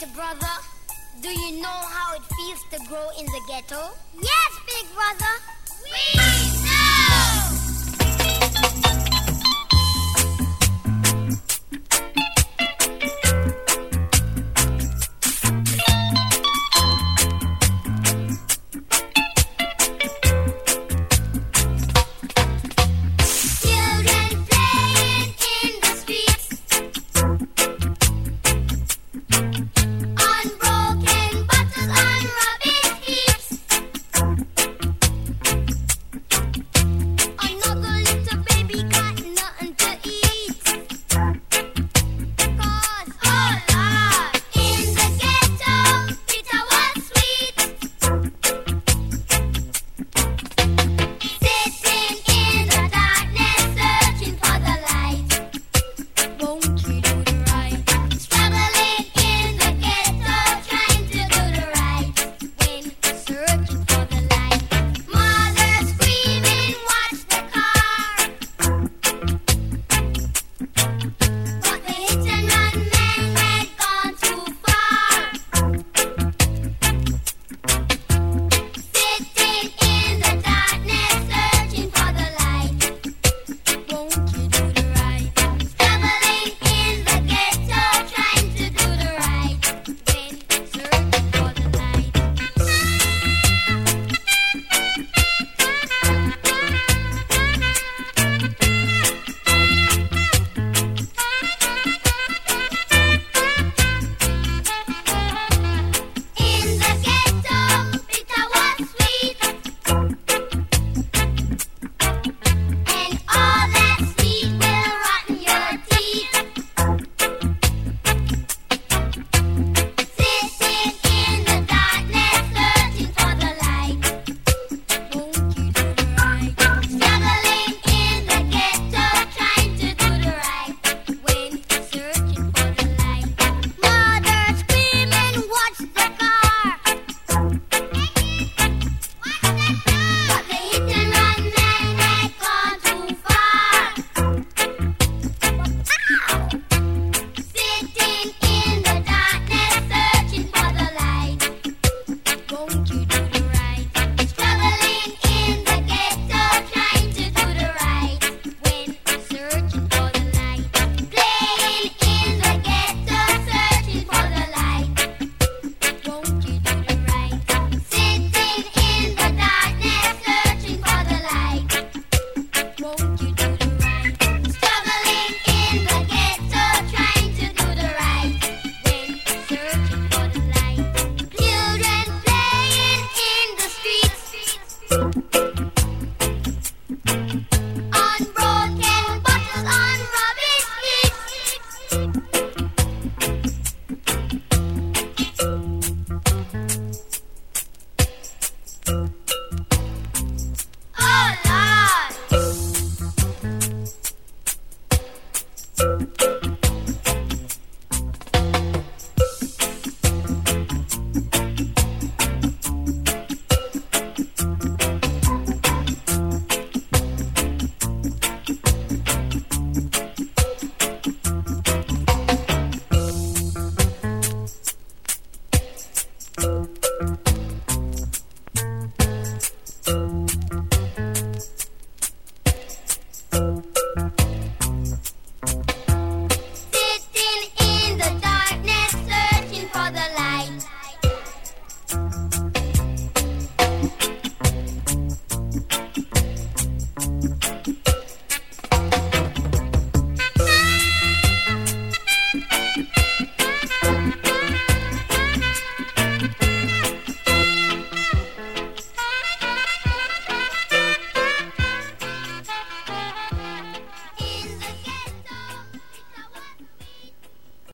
little brother, do you know how it feels to grow in the ghetto? Yes, big brother. Know!